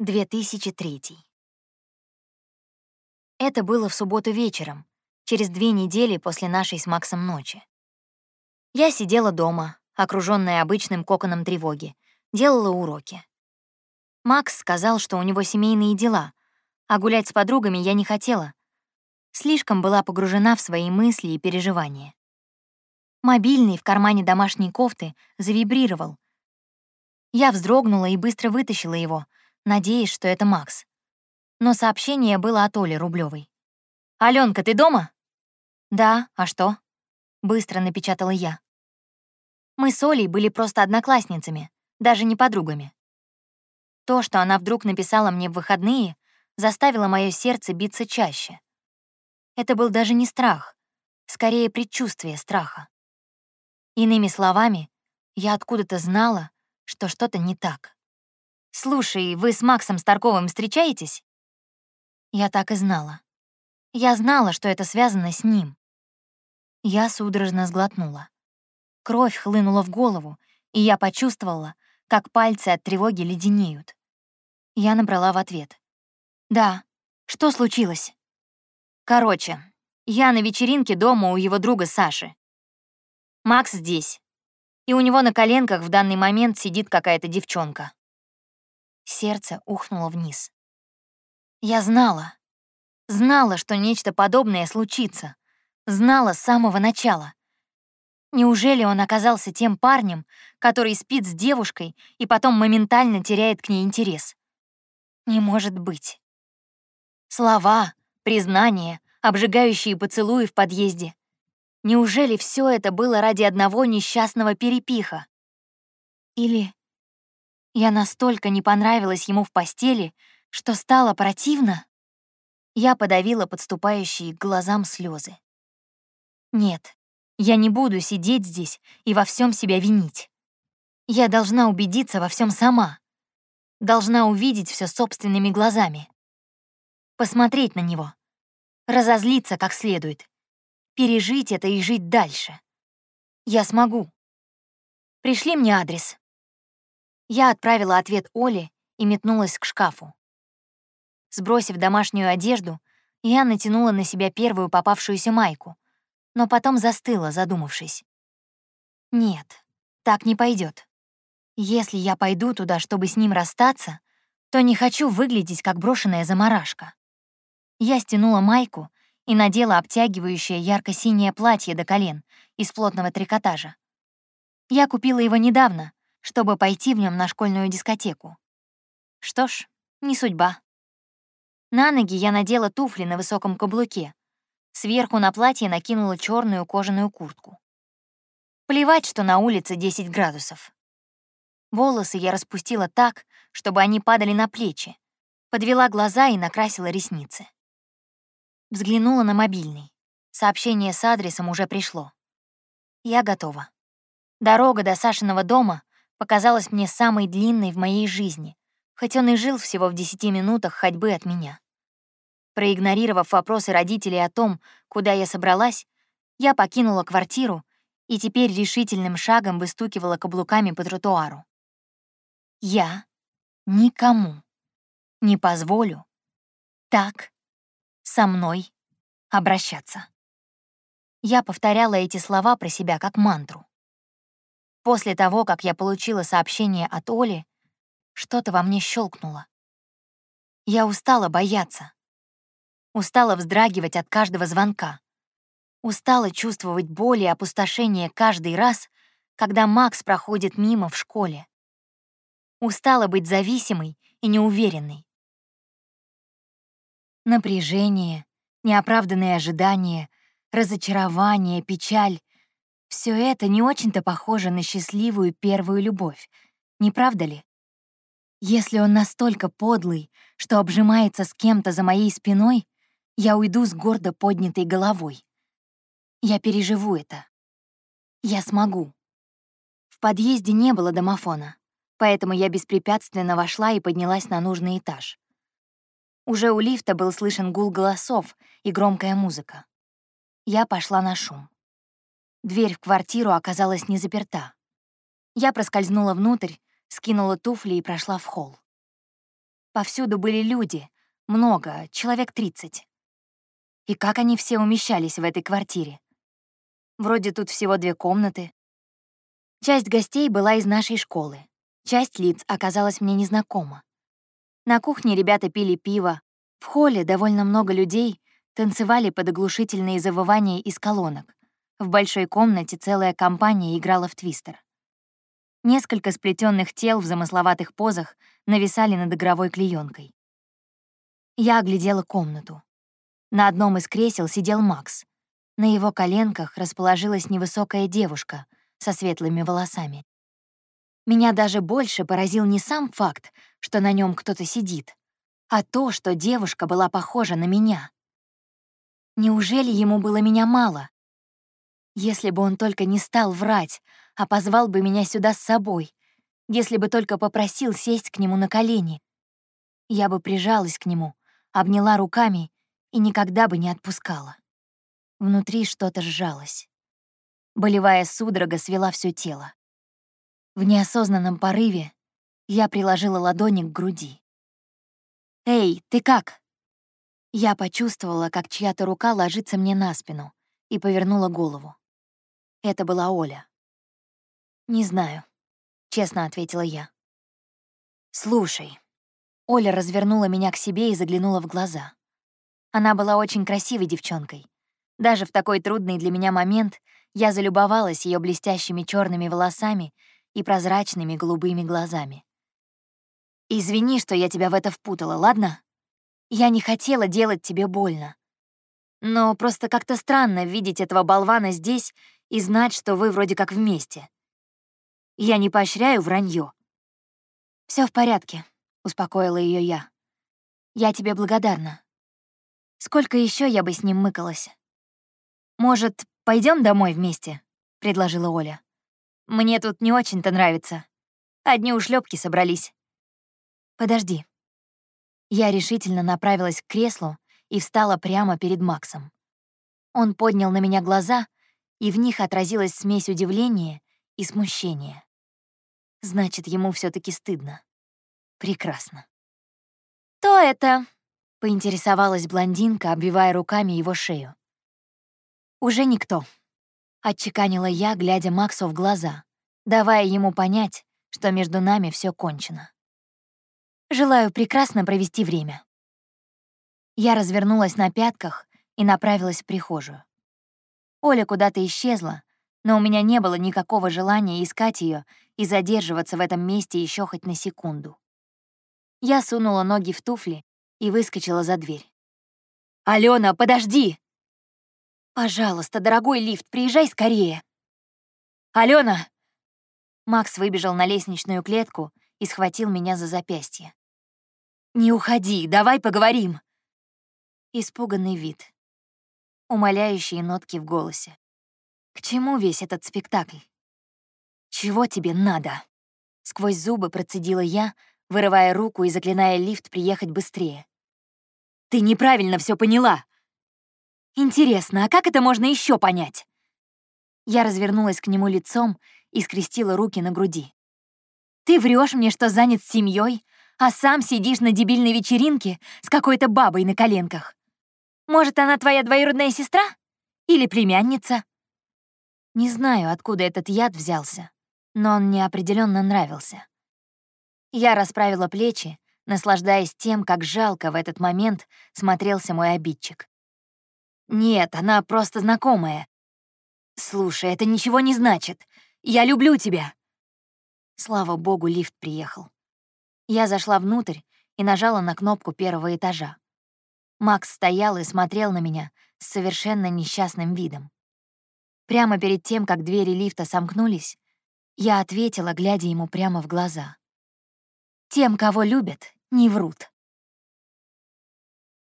2003. Это было в субботу вечером, через две недели после нашей с Максом ночи. Я сидела дома, окружённая обычным коконом тревоги, делала уроки. Макс сказал, что у него семейные дела, а гулять с подругами я не хотела. Слишком была погружена в свои мысли и переживания. Мобильный в кармане домашней кофты завибрировал. Я вздрогнула и быстро вытащила его — надеясь, что это Макс. Но сообщение было от Оли Рублёвой. «Алёнка, ты дома?» «Да, а что?» — быстро напечатала я. Мы с Олей были просто одноклассницами, даже не подругами. То, что она вдруг написала мне в выходные, заставило моё сердце биться чаще. Это был даже не страх, скорее предчувствие страха. Иными словами, я откуда-то знала, что что-то не так. «Слушай, вы с Максом Старковым встречаетесь?» Я так и знала. Я знала, что это связано с ним. Я судорожно сглотнула. Кровь хлынула в голову, и я почувствовала, как пальцы от тревоги леденеют. Я набрала в ответ. «Да, что случилось?» «Короче, я на вечеринке дома у его друга Саши. Макс здесь, и у него на коленках в данный момент сидит какая-то девчонка. Сердце ухнуло вниз. Я знала. Знала, что нечто подобное случится. Знала с самого начала. Неужели он оказался тем парнем, который спит с девушкой и потом моментально теряет к ней интерес? Не может быть. Слова, признания, обжигающие поцелуи в подъезде. Неужели все это было ради одного несчастного перепиха? Или я настолько не понравилась ему в постели, что стало противно. Я подавила подступающие к глазам слезы. Нет, я не буду сидеть здесь и во всем себя винить. Я должна убедиться во всем сама. Должна увидеть все собственными глазами. Посмотреть на него. Разозлиться как следует. Пережить это и жить дальше. Я смогу. Пришли мне адрес. Я отправила ответ Оле и метнулась к шкафу. Сбросив домашнюю одежду, я натянула на себя первую попавшуюся майку, но потом застыла, задумавшись. Нет, так не пойдет. Если я пойду туда, чтобы с ним расстаться, то не хочу выглядеть как брошенная заморашка. Я стянула майку и надела обтягивающее ярко-синее платье до колен из плотного трикотажа. Я купила его недавно, чтобы пойти в нем на школьную дискотеку. Что ж, не судьба. На ноги я надела туфли на высоком каблуке. Сверху на платье накинула черную кожаную куртку. Плевать, что на улице 10 градусов. Волосы я распустила так, чтобы они падали на плечи, подвела глаза и накрасила ресницы. Взглянула на мобильный. Сообщение с адресом уже пришло. Я готова. Дорога до Сашиного дома показалась мне самой длинной в моей жизни, хоть он и жил всего в десяти минутах ходьбы от меня. Проигнорировав вопросы родителей о том, куда я собралась, я покинула квартиру и теперь решительным шагом выстукивала каблуками по тротуару. Я никому не позволю так со мной обращаться. Я повторяла эти слова про себя как мантру. После того, как я получила сообщение от Оли, что-то во мне щелкнуло. Я устала бояться. Устала вздрагивать от каждого звонка. Устала чувствовать боль и опустошение каждый раз, когда Макс проходит мимо в школе. Устала быть зависимой и неуверенной. Напряжение, неоправданные ожидания, разочарование, печаль все это не очень-то похоже на счастливую первую любовь, не правда ли? Если он настолько подлый, что обжимается с кем-то за моей спиной, я уйду с гордо поднятой головой. Я переживу это. Я смогу. В подъезде не было домофона, поэтому я беспрепятственно вошла и поднялась на нужный этаж. Уже у лифта был слышен гул голосов и громкая музыка. Я пошла на шум. Дверь в квартиру оказалась не заперта. Я проскользнула внутрь, скинула туфли и прошла в холл. Повсюду были люди, много, человек 30. И как они все умещались в этой квартире? Вроде тут всего две комнаты. Часть гостей была из нашей школы. Часть лиц оказалась мне незнакома. На кухне ребята пили пиво. В холле довольно много людей танцевали под оглушительные завывания из колонок. В большой комнате целая компания играла в твистер. Несколько сплетенных тел в замысловатых позах нависали над игровой клеенкой. Я оглядела комнату. На одном из кресел сидел Макс. На его коленках расположилась невысокая девушка со светлыми волосами. Меня даже больше поразил не сам факт, что на нем кто-то сидит, а то, что девушка была похожа на меня. Неужели ему было меня мало? Если бы он только не стал врать, а позвал бы меня сюда с собой, если бы только попросил сесть к нему на колени, я бы прижалась к нему, обняла руками и никогда бы не отпускала. Внутри что-то сжалось. Болевая судорога свела все тело. В неосознанном порыве я приложила ладони к груди. «Эй, ты как?» Я почувствовала, как чья-то рука ложится мне на спину, и повернула голову. Это была Оля. «Не знаю», — честно ответила я. «Слушай». Оля развернула меня к себе и заглянула в глаза. Она была очень красивой девчонкой. Даже в такой трудный для меня момент я залюбовалась ее блестящими черными волосами и прозрачными голубыми глазами. «Извини, что я тебя в это впутала, ладно? Я не хотела делать тебе больно. Но просто как-то странно видеть этого болвана здесь и знать, что вы вроде как вместе. Я не поощряю вранье. Все в порядке, успокоила ее я. Я тебе благодарна. Сколько еще я бы с ним мыкалась? Может, пойдем домой вместе? предложила Оля. Мне тут не очень-то нравится. Одни ушлепки собрались. Подожди. Я решительно направилась к креслу и встала прямо перед Максом. Он поднял на меня глаза, и в них отразилась смесь удивления и смущения. Значит, ему все таки стыдно. Прекрасно. «То это?» — поинтересовалась блондинка, обвивая руками его шею. «Уже никто», — отчеканила я, глядя Максу в глаза, давая ему понять, что между нами все кончено. «Желаю прекрасно провести время». Я развернулась на пятках и направилась в прихожую. Оля куда-то исчезла, но у меня не было никакого желания искать ее и задерживаться в этом месте еще хоть на секунду. Я сунула ноги в туфли и выскочила за дверь. «Алена, подожди!» «Пожалуйста, дорогой лифт, приезжай скорее!» «Алена!» Макс выбежал на лестничную клетку и схватил меня за запястье. «Не уходи, давай поговорим!» Испуганный вид умоляющие нотки в голосе. К чему весь этот спектакль? «Чего тебе надо?» Сквозь зубы процедила я, вырывая руку и заклиная лифт приехать быстрее. «Ты неправильно все поняла!» «Интересно, а как это можно еще понять?» Я развернулась к нему лицом и скрестила руки на груди. «Ты врешь мне, что занят семьей, а сам сидишь на дебильной вечеринке с какой-то бабой на коленках. Может, она твоя двоюродная сестра? Или племянница?» Не знаю, откуда этот яд взялся, но он мне определенно нравился. Я расправила плечи, наслаждаясь тем, как жалко в этот момент смотрелся мой обидчик. «Нет, она просто знакомая. Слушай, это ничего не значит. Я люблю тебя!» Слава богу, лифт приехал. Я зашла внутрь и нажала на кнопку первого этажа. Макс стоял и смотрел на меня с совершенно несчастным видом. Прямо перед тем, как двери лифта сомкнулись, я ответила, глядя ему прямо в глаза. «Тем, кого любят, не врут».